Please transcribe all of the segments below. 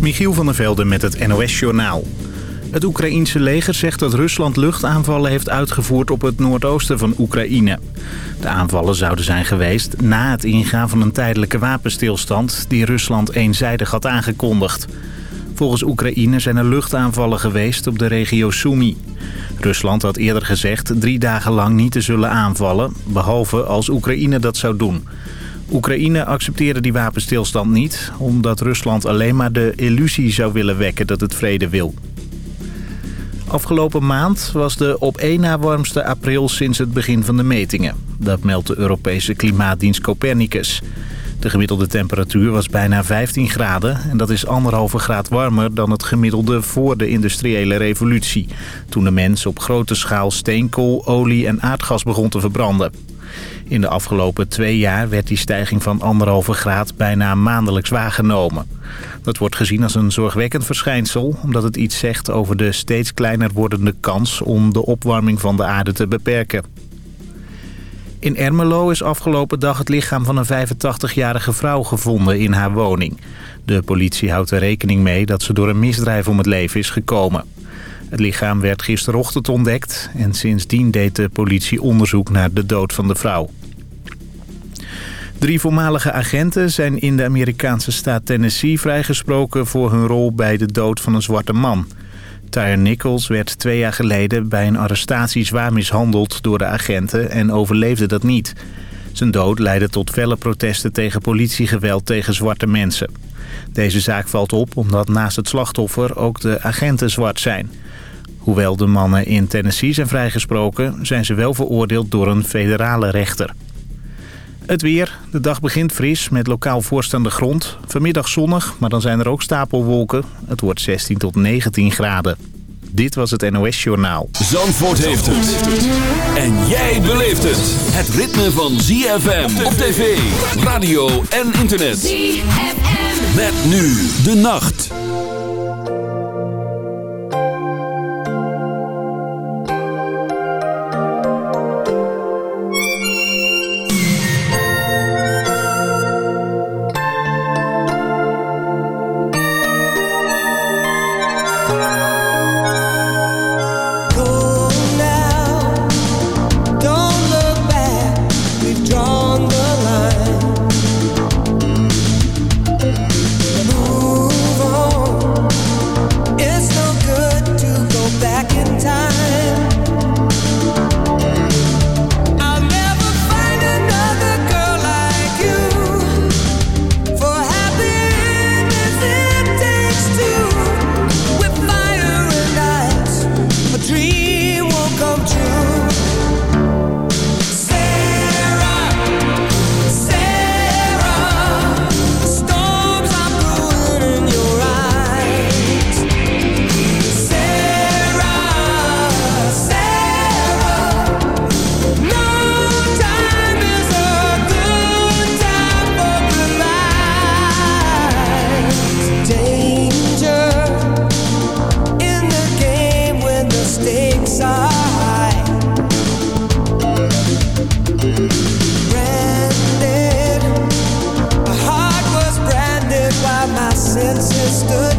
Michiel van der Velde met het NOS-journaal. Het Oekraïense leger zegt dat Rusland luchtaanvallen heeft uitgevoerd op het noordoosten van Oekraïne. De aanvallen zouden zijn geweest na het ingaan van een tijdelijke wapenstilstand die Rusland eenzijdig had aangekondigd. Volgens Oekraïne zijn er luchtaanvallen geweest op de regio Sumy. Rusland had eerder gezegd drie dagen lang niet te zullen aanvallen, behalve als Oekraïne dat zou doen. Oekraïne accepteerde die wapenstilstand niet... omdat Rusland alleen maar de illusie zou willen wekken dat het vrede wil. Afgelopen maand was de op één na warmste april sinds het begin van de metingen. Dat meldt de Europese klimaatdienst Copernicus. De gemiddelde temperatuur was bijna 15 graden... en dat is anderhalve graad warmer dan het gemiddelde voor de industriële revolutie... toen de mens op grote schaal steenkool, olie en aardgas begon te verbranden. In de afgelopen twee jaar werd die stijging van anderhalve graad bijna maandelijks waargenomen. Dat wordt gezien als een zorgwekkend verschijnsel... omdat het iets zegt over de steeds kleiner wordende kans om de opwarming van de aarde te beperken. In Ermelo is afgelopen dag het lichaam van een 85-jarige vrouw gevonden in haar woning. De politie houdt er rekening mee dat ze door een misdrijf om het leven is gekomen. Het lichaam werd gisterochtend ontdekt en sindsdien deed de politie onderzoek naar de dood van de vrouw. Drie voormalige agenten zijn in de Amerikaanse staat Tennessee vrijgesproken voor hun rol bij de dood van een zwarte man. Tyre Nichols werd twee jaar geleden bij een arrestatie zwaar mishandeld door de agenten en overleefde dat niet. Zijn dood leidde tot felle protesten tegen politiegeweld tegen zwarte mensen. Deze zaak valt op omdat naast het slachtoffer ook de agenten zwart zijn. Hoewel de mannen in Tennessee zijn vrijgesproken... zijn ze wel veroordeeld door een federale rechter. Het weer. De dag begint fris met lokaal voorstaande grond. Vanmiddag zonnig, maar dan zijn er ook stapelwolken. Het wordt 16 tot 19 graden. Dit was het NOS Journaal. Zandvoort heeft het. En jij beleeft het. Het ritme van ZFM op tv, radio en internet. ZFM. Met nu de nacht. and sister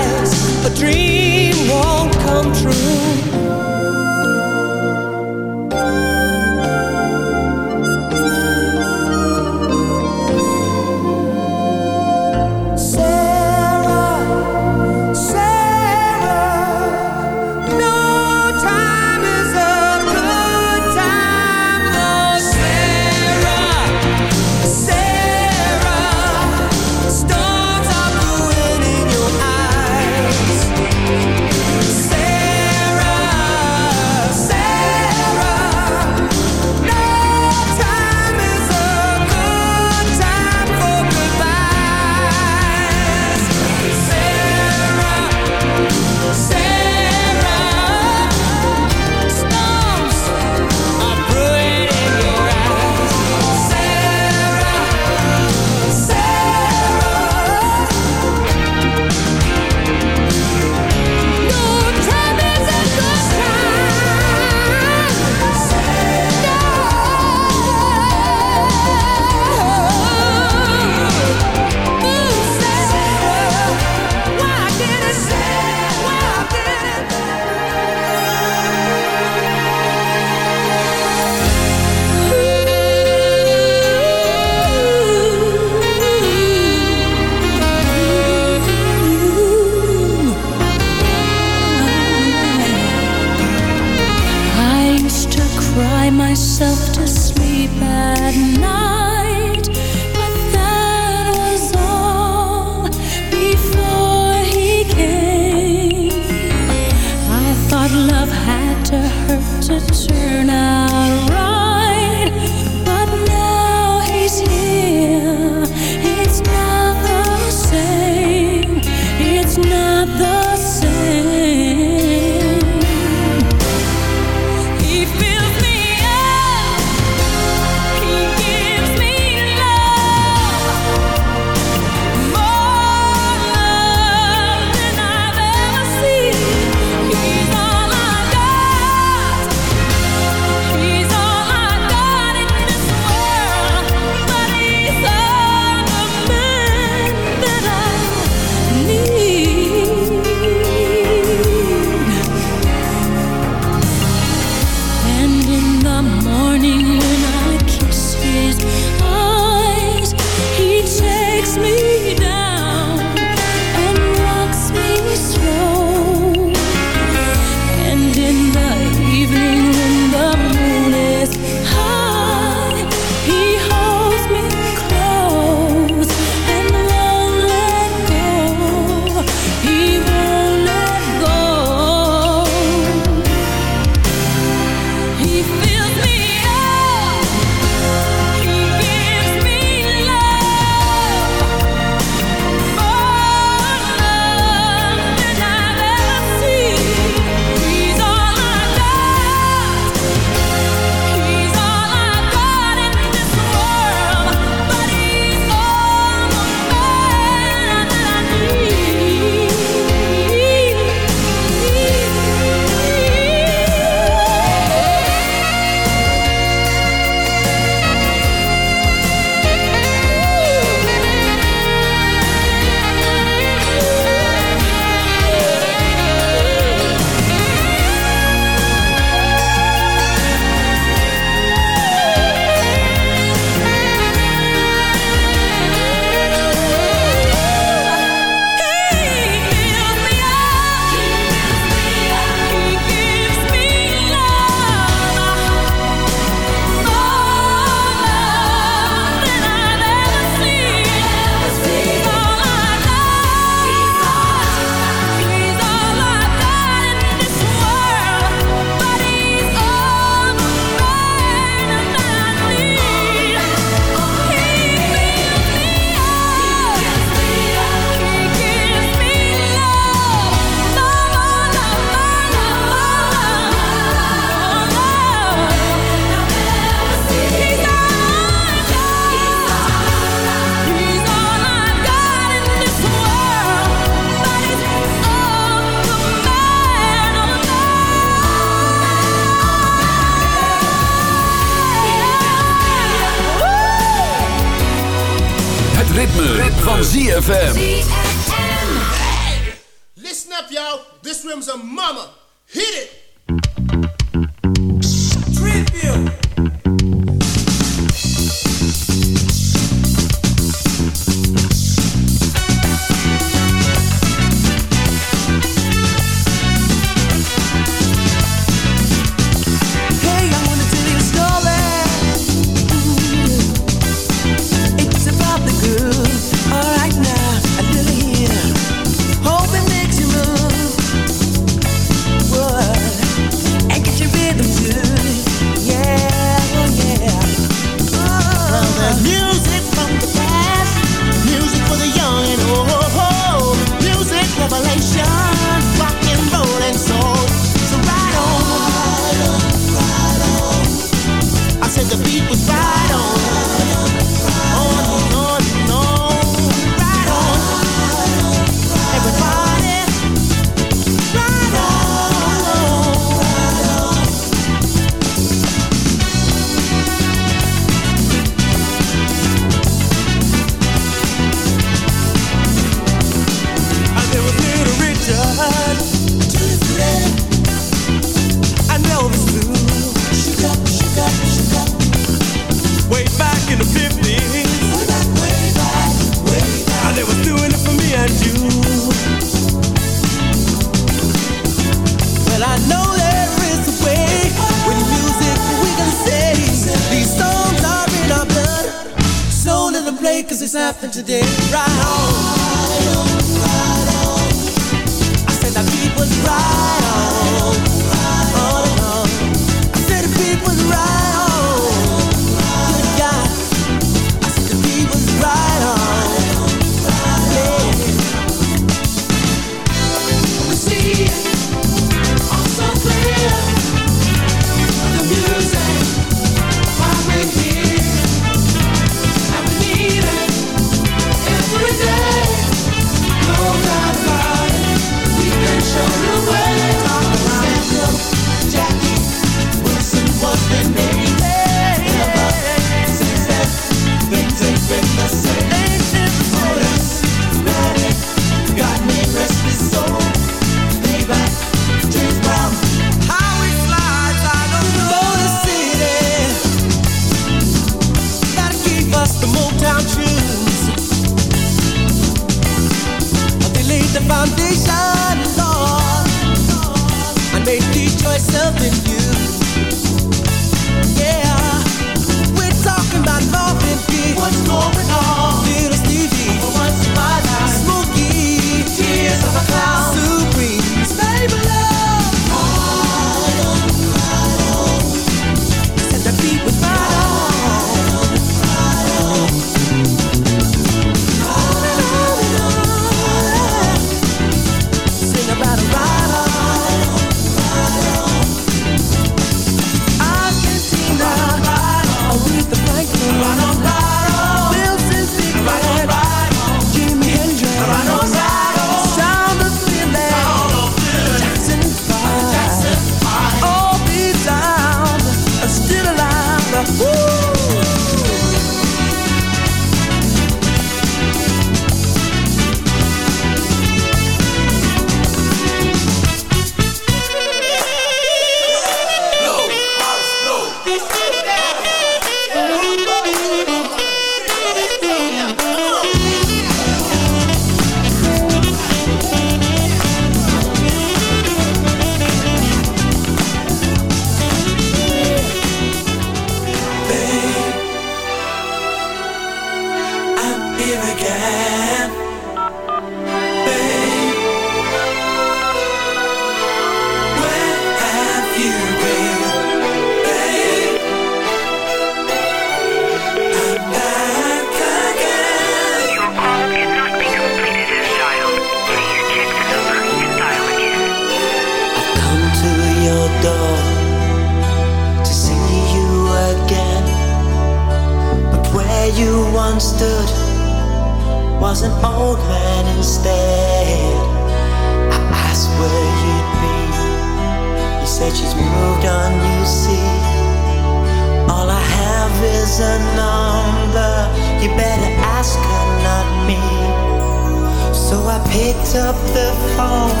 my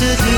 mind drift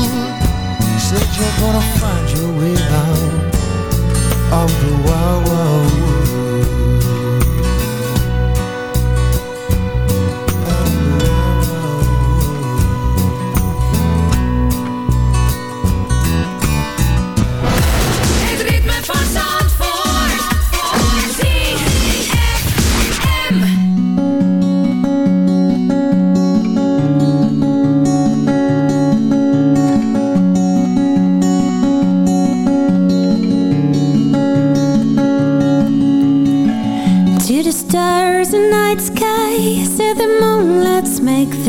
Said you're gonna find your way out of the wild, wild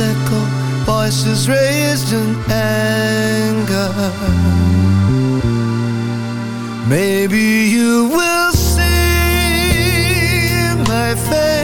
echo voices raised in anger. Maybe you will see my face